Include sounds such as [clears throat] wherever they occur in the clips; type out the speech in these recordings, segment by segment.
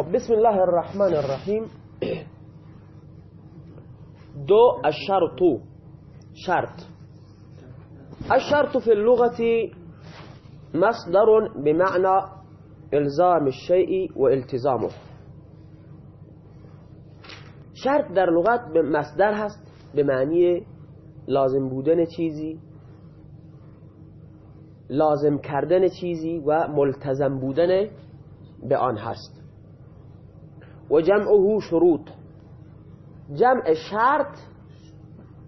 خب بسم الله الرحمن الرحیم. دو الشرط. شرط. الشرط في اللغة مصدر بمعنى الزام الشيء والتزامه شرط در لغت به مصدر هست به معنی لازم بودن چیزی لازم کردن چیزی و ملتزم بودن به آن هست. و جمعه شروط. جمع شرط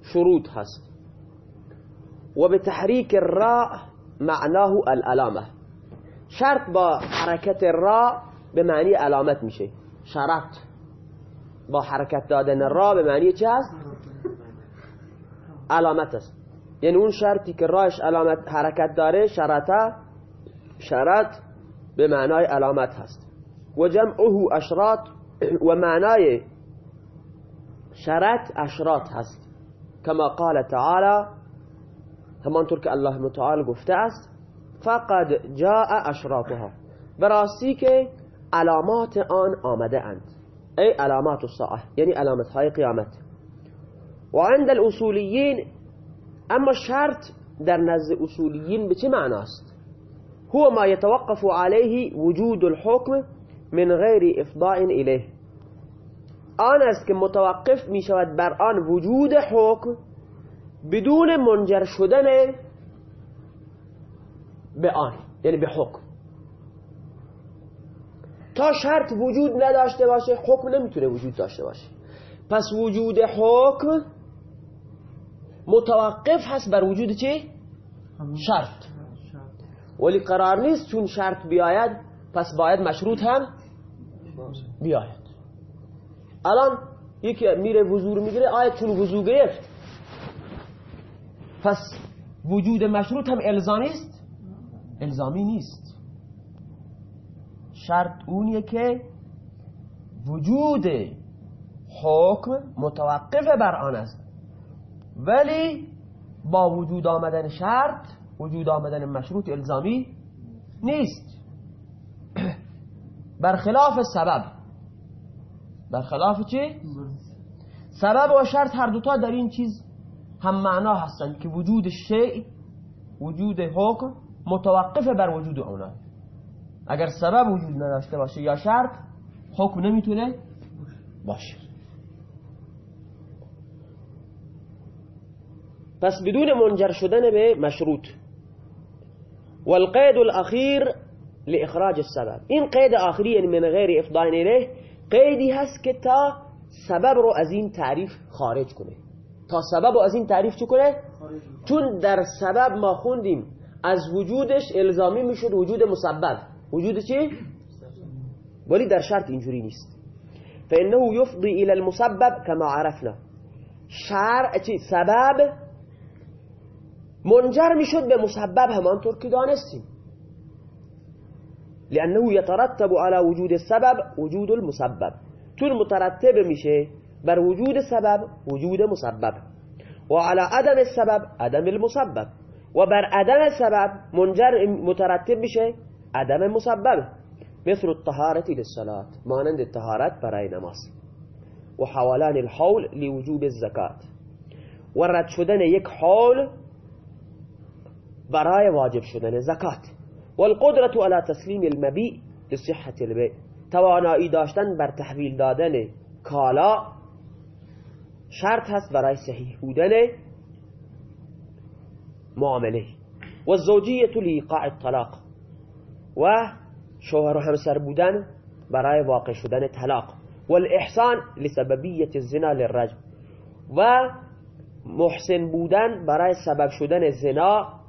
شروط هست. و به تحریک الراء معناه العلامه شرط با حرکت را به معنی علامت میشه. شرط. با حرکت دادن را به معنی چه هست؟ علامت است یعنی اون شرطی که راش علامت حرکت داره شرطه شرط به معنای علامت هست. و جمعه اشراط و معنای شرط أشراط هست. کما قال تعالی همانطور که الله متعال گفته است فقد جاء أشراطها. براستی که علامات آن آمده اند. ای علامات الساعة یعنی علامت های قیامت. و عند الاصولیین اما شرط در نزد اصولیین به چه معناست هو ما يتوقف عليه وجود الحكم من غیر إفضاء الیه آن است که متوقف می شود بر آن وجود حکم بدون منجر شدن به آن یعنی به حکم. تا شرط وجود نداشته باشه حکم نمی‌تونه وجود داشته باشه. پس وجود حکم متوقف هست بر وجود چه؟ شرط. ولی قرار نیست چون شرط بیاید پس باید مشروط هم بیاید. الان یکی میره وضو می‌گیره آیا چون وضو گرفت. پس وجود مشروط هم الزامی است الزامی نیست. شرط اونیه که وجود حکم متوقف بر آن است. ولی با وجود آمدن شرط وجود آمدن مشروط الزامی نیست. [clears throat] برخلاف سبب برخلاف چی؟ سبب و شرط هر دوتا در این چیز هم معنا هستند که وجود شیء وجود حکم متوقف بر وجود اونا. اگر سبب وجود نداشته باشه یا شرط حکم نمی‌تونه باشه. پس بدون منجر شدن به مشروط. والقید الاخیر لاخراج السبب. این قید آخری یعنی من غیر افضاء الیه قیدی هست که تا سبب رو از این تعریف خارج کنه. تا سبب رو از این تعریف چه کنه؟ چون در سبب ما خوندیم از وجودش الزامی می‌شد وجود مسبب. وجود چی؟ ولی در شرط اینجوری نیست. فانه یفضی الى المسبب كما عرفنا. شرع چی؟ سبب منجر می‌شد به مسبب. همانطور که دانستیم. لأنه يترتب على وجود السبب وجود المسبب. چون مترتب میشه بر وجود سبب وجود مسبب. و على عدم السبب عدم المسبب. و بر عدم سبب منجر مترتب میشه عدم مسبب مثل الطهارة للصلاة. مانند الطهارت برای نماز. و حوالان الحول لوجوب الزکات و رد شدن یک حول برای واجب شدن زکات. والقدرة على تسلیم المبیع لصحة البيع. توانایی داشتن بر تحویل دادن کالا شرط هست برای صحیح بودن معامله. و زوجیت لیقاع الطلاق. و شوهر و همسر بودن برای واقع شدن طلاق. والاحسان لسببیت الزنا للرجم. و محسن بودن برای سبب شدن زنا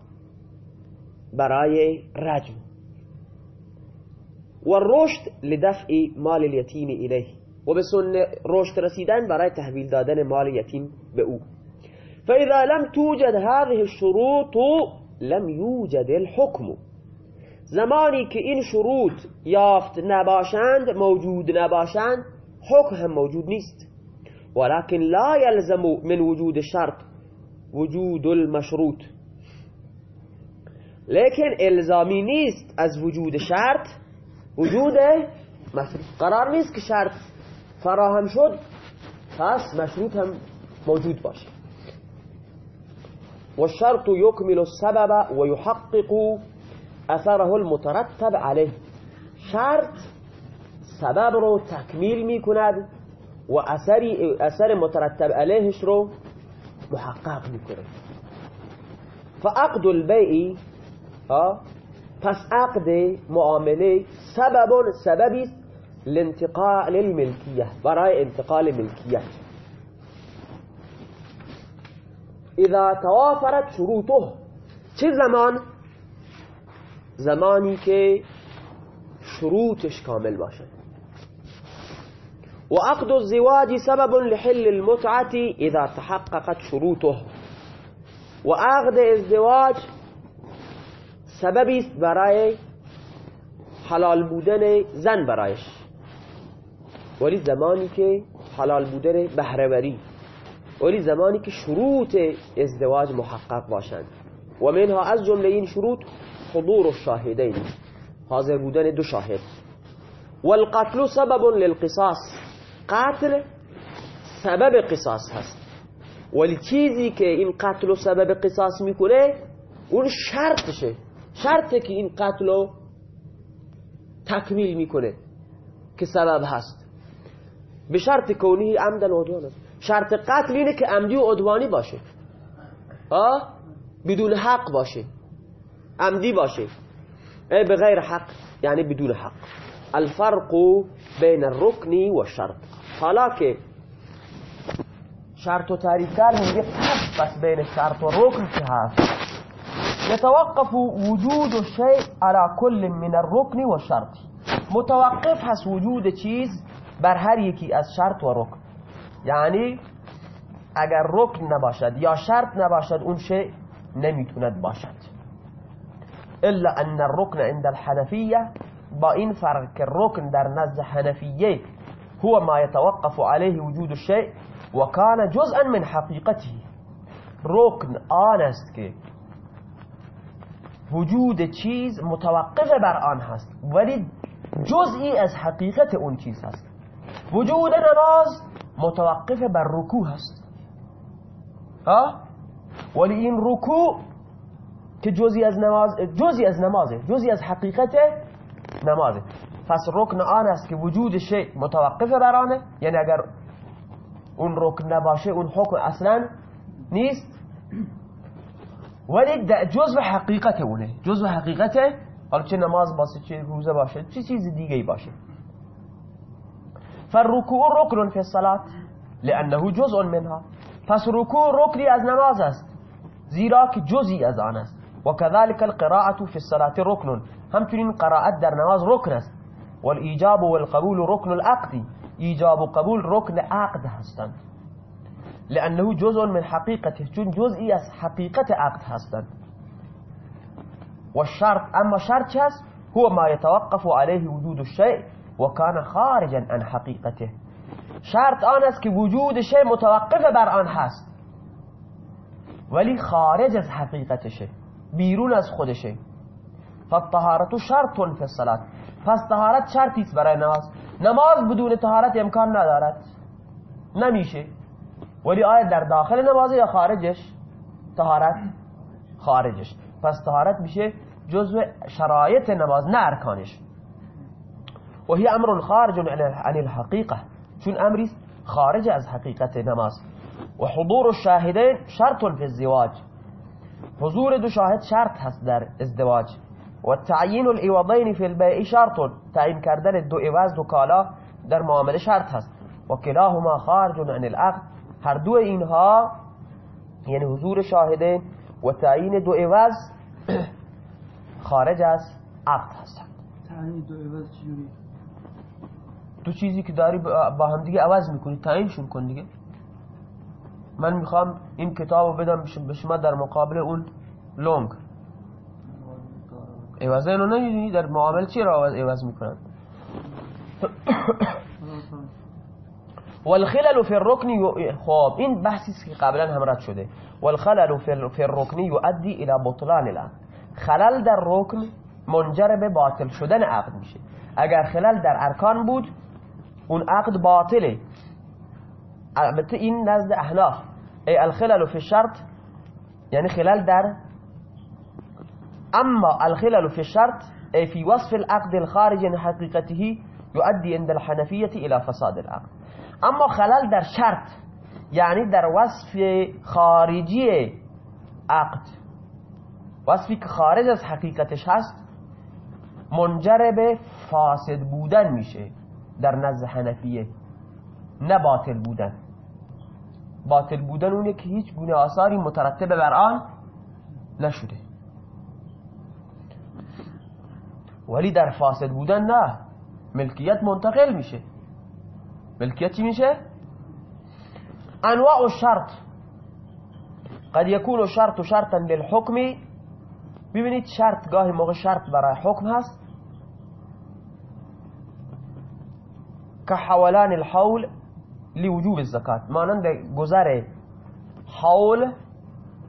برای رجم. و رشد لدفع مال الیتیم الیه. و به سن رشد رسیدن برای تحویل دادن مال یتیم به أو. فاذا لم توجد هذه الشروط لم يوجد الحكم. زمانی که این شروط یافت نباشند موجود نباشند حکم هم موجود نیست. ولكن لا يلزم من وجود شرط وجود المشروط. لیکن الزامی نیست از وجود شرط. وجود مشروط. قرار نیست که شرط فراهم شد پس مشروط هم موجود باشه. والشرط يكمل السبب ويحقق أثره المترتب عليه شرط سبب رو تکمیل می کند و اثری اثر مترتب علیهش رو محقق می کند فعقد البیع پس عقد معامله سبب سببی لانتقال الملکیه برای انتقال ملکیت اذا توافرت شروطه چه زمان؟ زمانی که شروطش کامل باشد و عقد الزواج سبب لحل المتعة اذا تحققت شروطه. و عقد ازدواج سببی است برای حلال بودن زن برایش. ولی زمانی که حلال بودن بهرهوری ولی زمانی که شروط ازدواج محقق باشند. و منها از جمله این شروط حضور الشاهدین حاضر بودن دو شاهد. والقتل سبب للقصاص. قتل سبب قصاص هست. ولی چیزی که این قتل سبب قصاص می‌کنه اون شرطشه. شرطه که این قتل رو تکمیل می‌کنه که سبب هست. به شرط کونی عمدن عدوان شرط قتل اینه که عمدی و عدوانی باشه. آه؟ بدون حق باشه. عمدی باشه. ای به غیر حق یعنی بدون حق. الفرق بین الرکنی و شرط حالا که شرط و تعریف کرد میگه پس بین شرط و رکن که هست؟ يتوقف وجود الشيء على كل من الركن والشرط. متوقف هست وجود چیز بر هر یکی از شرط و رکن. یعنی اگر رکن نباشد یا شرط نباشد اون شیء نمیتوند باشد. الا ان الركن عند الحنفيه با این فرق که رکن در نزد حنفیه هو ما يتوقف عليه وجود الشيء وكان جزءا من حقيقته رکن آن است که وجود چیز متوقف بر آن هست ولی جزئی از حقیقت اون چیز هست. وجود نماز متوقف بر رکوع هست. ها؟ ولی این رکوع که جزئی از نماز جزئی از نمازه جزئی از حقیقت نمازه. پس رکن آن است که وجود شی متوقف بر آنه. یعنی اگر اون رکن نباشه اون حکم اصلا نیست. ولی جزء حقیقت اونه جزء حقیقت حالا چه نماز باشه چه روزه باشه چه چیز دیگه ای باشه. فالركوع ركن في الصلاة لأنه جزء منها. پس رکوع رکنی از نماز است زیرا که جزئی از آن است. و كذلك القراءة في الصلاة ركن همچنین قراءت در نماز رکن است. والإيجاب والقبول ركن العقد. ایجاب و قبول رکن عقد هستند. لأنه جزء من حقيقته. چون جزئی از حقیقت عقد هستند. والشرط اما شرط هست هو ما يتوقف عليه وجود الشيء وكان خارجا عن حقيقته. شرط آن است که وجود شيء متوقف بر آن هست. ولی خارج از حقیقتشه بیرون از خودشه فالطهارت شرط فی الصلاة. پس طهارت شرطی است برای نماز. نماز بدون طهارت امکان ندارد. نمیشه. ولی آیا در داخل نماز یا خارجش؟ طهارت خارجش. پس طهارت میشه جزء شرایط نماز نه ارکانش. و هی امر خارج عن الحقیقه. چون امری خارج از حقیقت نماز. و حضور الشاهدین شرط فی الزواج. حضور دو شاهد شرط هست در ازدواج. و تعیین العوضین فی البیع شرط تعیین کردن دو عوض دو کالا در معامله شرط هست. و کلاهما خارج عن العقد. هر دو اینها یعنی حضور شاهدین و تعیین دو عوض خارج از عقد هستند. تعیین دو عوض چجوری دو چیزی که داری با هم دیگه عوض می‌کنی تعیینشون کن دیگه. من می‌خوام این کتاب رو بدم به شما در مقابل اون لونگ. عوض اینو نمی‌دونی؟ در معامله چی را عوض می‌کنن؟ والخلل في الركن خب این بحثی است که قبلا هم رد شده. والخلل في الركن يؤدي إلى بطلان العقد. خلل در رکن منجر به باطل شدن عقد میشه. اگر خلل در ارکان بود اون عقد باطله. البته این نزد احناف. ای الخلل فی شرط یعنی خلل در اما الخلل في الشرط أي في وصف العقد الخارج عن حقيقته يؤدي عند الحنفية إلى فساد العقد. اما خلل در شرط یعنی در وصف خارجی عقد. وصفی که خارج از حقیقتش هست منجر به فاسد بودن میشه در نزد حنفیه نه باطل بودن. باطل بودن اونه که هیچ گونه آثاری مترتب بر آن نشده. ولی در فاسد بودن نه ملکیت منتقل میشه. ملکیت چی میشه؟ أنواع الشرط. قد يكون شرط شرطا للحكم. ببینید شرط گاهی موقع شرط برای حکم هست. که حولان الحول لوجوب الزکات مانند گذر حول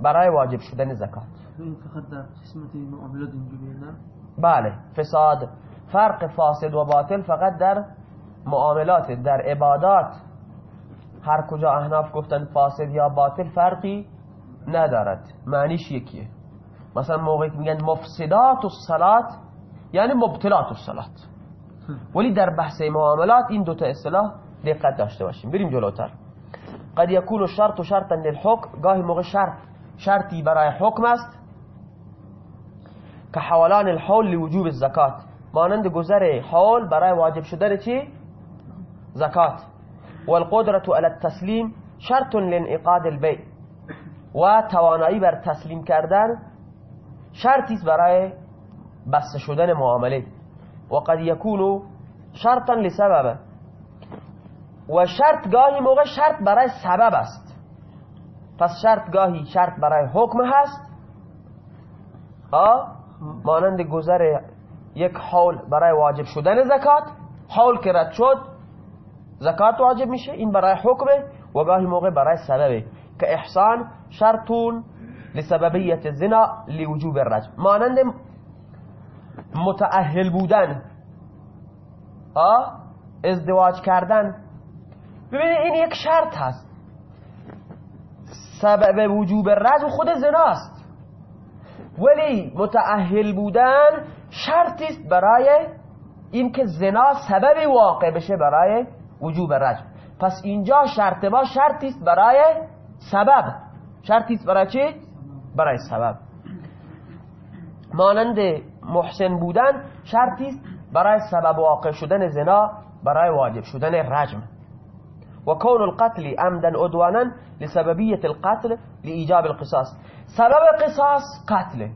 برای واجب شدن زکات. نه؟ بله فساد فرق فاسد و باطل فقط در معاملات در عبادات هر کجا احناف گفتن فاسد یا باطل فرقی ندارد. معنیش یکیه. مثلا موقعی که میگن مفسدات الصلات یعنی مبتلات الصلات. ولی در بحث معاملات این دوتا اصطلاح دقت داشته باشیم. بریم جلوتر. قد يكون الشرط شرطا للحكم گاهی موقع شرط شرطی برای حکم است که حوالان الحول لوجوب الزکات. مانند گذر حول برای واجب شدن چی؟ زکات. والقدرة على التسلیم شرط لانعقاد البيع. و توانایی بر تسلیم کردن شرطی برای بسته شدن معامله. و قد یکون شرطا لسبب. و شرط گاهی موقع شرط برای سبب است. پس شرط گاهی شرط برای حکم هست. مانند گذر یک حول برای واجب شدن زکات حول که رد شد زکات واجب میشه این برای حکمه و گاهی موقع برای سببه. که احسان شرطون لسببیت زنا لوجوب الرجم. مانند متأهل بودن ازدواج کردن. ببینید این یک شرط هست. سبب وجوب رجم خود زناست. ولی متأهل بودن شرطی است برای اینکه زنا سبب واقع بشه برای وجوب رجم پس اینجا شرط با شرطی است برای سبب. شرطی است برای چی؟ برای سبب. مانند محسن بودن شرطی است برای سبب واقع شدن زنا برای واجب شدن رجم و کون القتل عمدا عدوانا لسببیت القتل لإيجاب القصاص. سبب قصاص قتله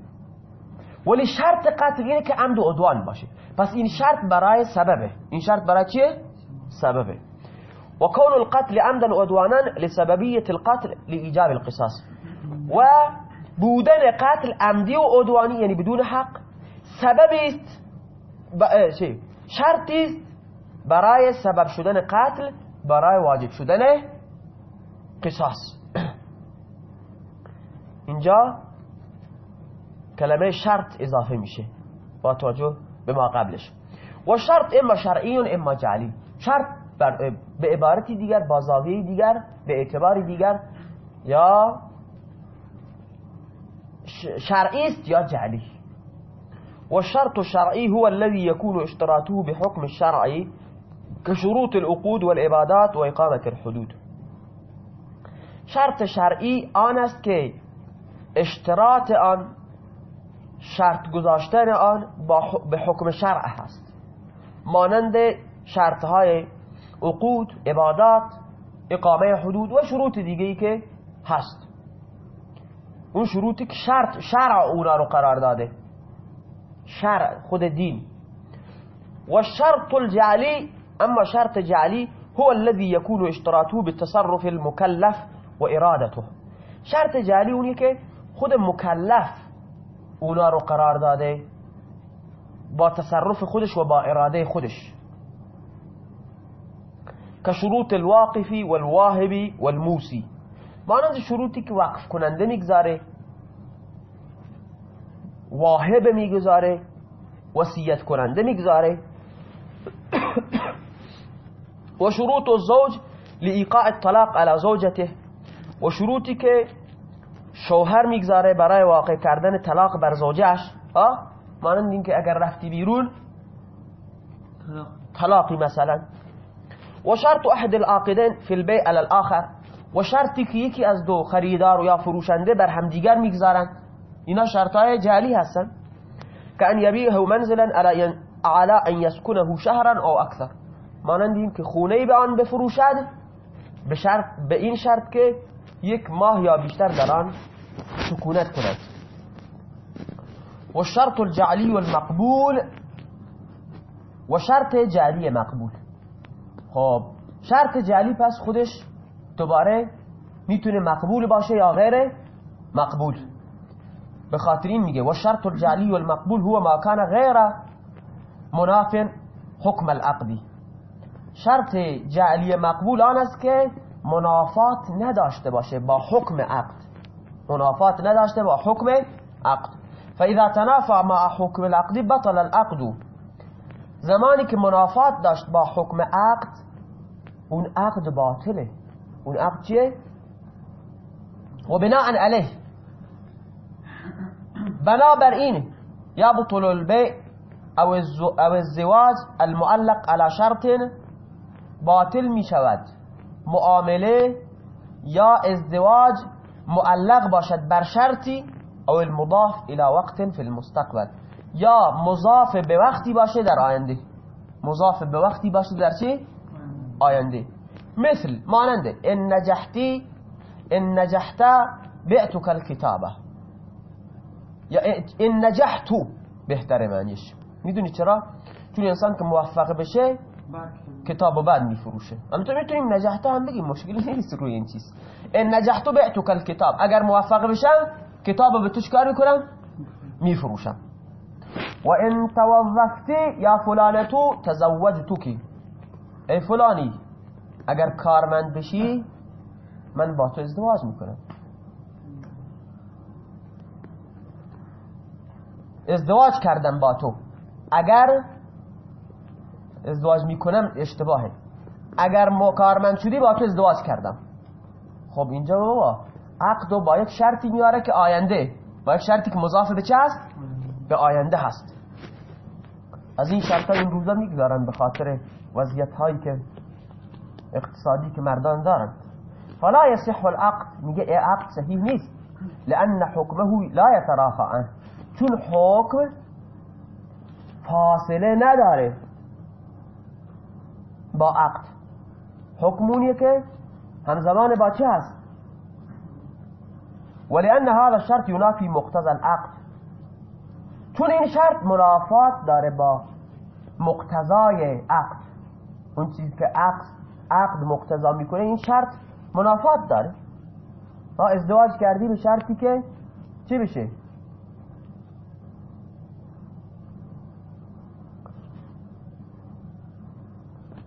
ولی شرط قتل اینه که عمد و عدوان باشه. پس این شرط برای سببه. این شرط برای چیه؟ سببه. و کون القتل عمدا عدوانا لسببیت القتل لإيجاب القصاص. و بودن قتل عمدی و عدوانی یعنی بدون حق. سببی است چی؟ شرطی است برای سبب شدن قتل برای واجب شدن قصاص. [clears throat] اینجا کلمه شرط اضافه میشه. با توجه به قبلش. و شرط اما شرعی و اما جعلی. شرط به عبارتی دیگر با دیگر به اعتباری دیگر یا شرعی است یا جعلی. والشرط الشرعي هو الذي يكون اشتراطه بحكم الشرعي كشروط العقود والعبادات وإقامة الحدود. شرط شرعی آن است که اشتراط آن شرط گذاشتن آن به حکم شرع هست. مانند شرطهای عقود عبادات اقامه حدود و شروط دیگه ای که هست. اون شروطی که شرط شرع اونا رو قرار داده. شرع خود دین. و شرط الجعلی اما شرط جعلی هو الذي يكون اشتراطه بالتصرف المكلف و ارادته. شرط جعلی اونی که خود مکلف اونا رو قرار داده با تصرف خودش و با اراده خودش. که شروط الواقفی والواهبی والموسی مانند شروطی که وقف کننده میگذاره واهب میگذاره وصیت کننده میگذاره. و شروط الزوج لإيقاع الطلاق على زوجته. و شروطی که شوهر میگذاره برای واقع کردن طلاق بر زوجش ها مانند اینکه اگر رفتی بیرون طلاق. طلاقی مثلا. و شرط أحد العاقدین فی البیع علی الآخر و یکی از دو خریدار و یا فروشنده بر همدیگر میگذارند. اینا شرطای جعلی هستن. که ان یبیعه منزلا علی ان یسکنه شهرا أو اکثر. مانند این که خونه به آن بفروشد به شرط به این شرط که یک ماه یا بیشتر در آن سکونت کند. و شرط الجعلی والمقبول و شرط جعلی مقبول. خب شرط جعلی پس خودش دوباره می‌تونه مقبول باشه یا غیر مقبول. به خاطر این میگه و شرط الجعلی والمقبول هو ما کان غیر مناف حکم العقدی شرط جعلی مقبول آن است که منافات نداشته باشه با حکم عقد. منافات نداشته با حکم عقد. فاذا تنافع مع حکم العقد بطل العقد. زمانی که منافات داشت با حکم عقد اون عقد باطله. اون عقد چیه؟ و بناء علیه. بنابر این يبطل البيع او الز- او الزواج المعلق على شرط باطل می شود معامله یا ازدواج معلق باشد بر شرطی او المضاف الى وقت فی المستقبل. یا مضاف به وقتی باشه در آینده. مضاف به وقتی باشه در چی؟ آینده. مثل ماننده ان نجحتی ان نجحت بعتك الكتابه یا ان نجحتو بهتره معنیش. می‌دونی چرا؟ چون انسان که موفق بشه کتاب و بعد میفروشه. البته می‌تونیم نجحته هم بگیم مشکلی نیست روی این چیز. ان نجحتو بعتك الكتاب اگر موفق بشم کتاب رو به توش کار می‌کنم میفروشم. و ان توظفتی یا فلانتو تزوجتوکی ای فلانی اگر کارمند بشی من با تو ازدواج می‌کنم. ازدواج کردم با تو. اگر ازدواج می‌کنم اشتباهه. اگر ما کارمند شدی با تو ازدواج کردم. خب اینجا بابا عقد و با یک شرطی میاره که آینده با یک شرطی که مضاف به چه هست؟ به آینده هست. از این شرط این روزا می‌گذارن به خاطر وضعیت هایی که اقتصادی که مردان دارن. فلا يصح العقد. میگه ای عقد صحیح نیست. لان حکمه لا يتراخى چون حکم فاصله نداره با عقد. حکمونیه که همزمان با چه هست؟ ولأن هذا الشرط ينافي مقتضى العقد. چون این شرط منافات داره با مقتضای عقد. اون چیزی که عقد عقد مقتضا می‌کنه این شرط منافات داره. ها ازدواج کردی به شرطی که چی بشه؟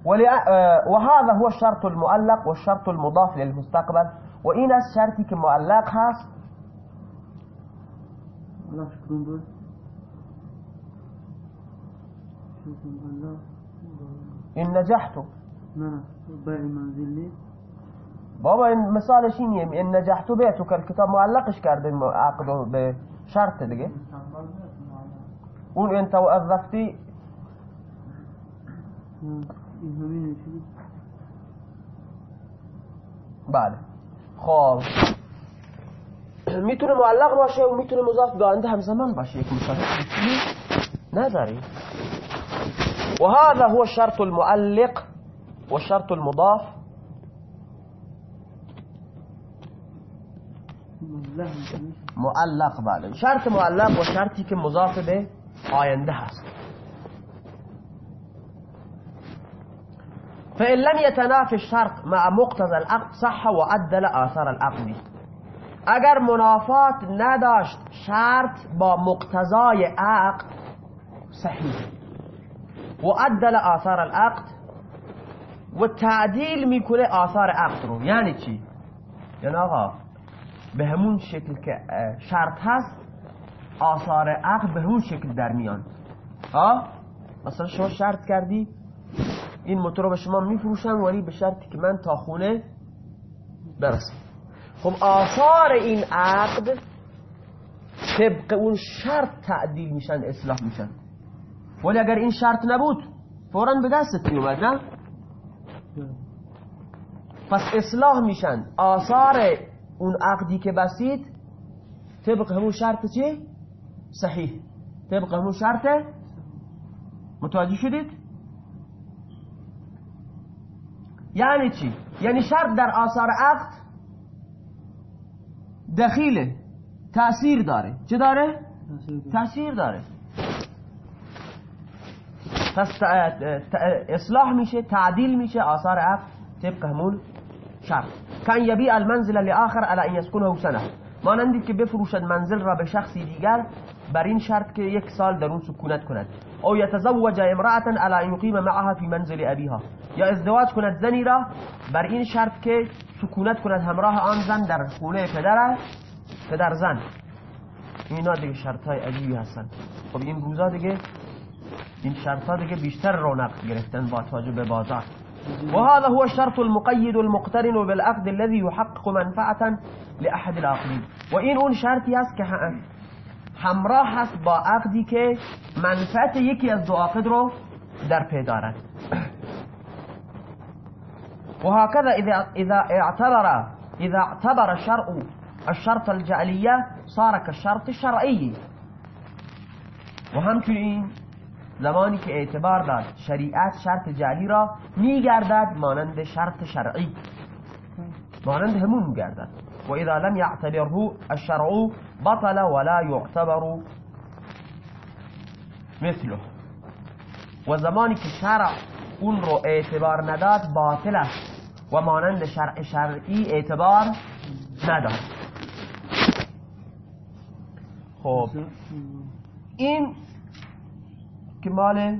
آه، وهذا هو الشرط المؤلق والشرط المضاف للمستقبل. وإن الشرط كمؤلق هست. الله شكرا بود؟ شكرا الله إن نجحت نه منزل بابا این مثالش اینیه این نجحت بیتو الكتاب معلقش کرده عقد به شرط دیگه اون انت وظفتی این بله خب. می‌تونه معلق باشه و می‌تونه مضاف به آینده همزمان باشه یک مشاهده. نداری وهذا هو الشرط المعلق والشرط المضاف. معلق بله شرط معلق و شرطی که مضاف به آینده هست. فإن لم يتنافي الشرط مع مقتضى العقد صح وعدل آثار العقد. اگر منافات نداشت شرط با مقتضای عقد صحیح. و عدل آثار العقد و تعدیل می‌کنه آثار عقد رو. یعنی چی؟ یعنی آقا به همون شکل که شرط هست آثار عقد به همون شکل در میان. ها مثلا شما شرط کردی این موتور رو به شما میفروشم ولی به شرطی که من تا خونه برسم. خب آثار این عقد طبق اون شرط تعدیل میشن اصلاح میشن. ولی اگر این شرط نبود فورا به دستت میومد نه پس اصلاح میشن آثار اون عقدی که بسید طبق همون شرط چی؟ صحیح طبق همون شرط متوجه شدید؟ یعنی چی؟ یعنی شرط در آثار عقد دخیله تأثیر داره چه داره؟ تأثیر داره پس اصلاح میشه تعدیل میشه آثار عقد طبق همون شرط. کن یبی المنزل لآخر على ان يسكنه سنه. مانندی که بفروشد منزل را به شخصی دیگر بر این شرط که یک سال در اون سکونت کند. او یتزوج امرأة على ان یقیم معها فی منزل ابیها. یا ازدواج کند زنی را بر این شرط که سکونت کند همراه آن زن در خونه پدر پدر زن. اینا دیگه شرط های عجیبی هستن. خب این روزا دیگه این شرط ها دیگه بیشتر رونق گرفتن با توجه به بازار. وهذا هو الشرط المقيد المقترن بالعقد الذي يحقق منفعة لأحد العقدين وإن اون شرطی است که همراه هست با عقدی که منفعت یکی از دو عقد رو در پی دارد. وهكذا إذا, إذا اعتبر إذا اعتبر الشرع الشرط الجعلية صار كالشرط الشرعي و همچنین زمانی که اعتبار داد شریعت شرط جعلی را میگردد مانند شرط شرعی. مانند همون میگردد. و اذا لم يعتبره الشرع بطل ولا يعتبر مثله. و زمانی که شرع اون رو اعتبار نداد باطل است. و مانند شرع شرعی اعتبار نداد خب این که مال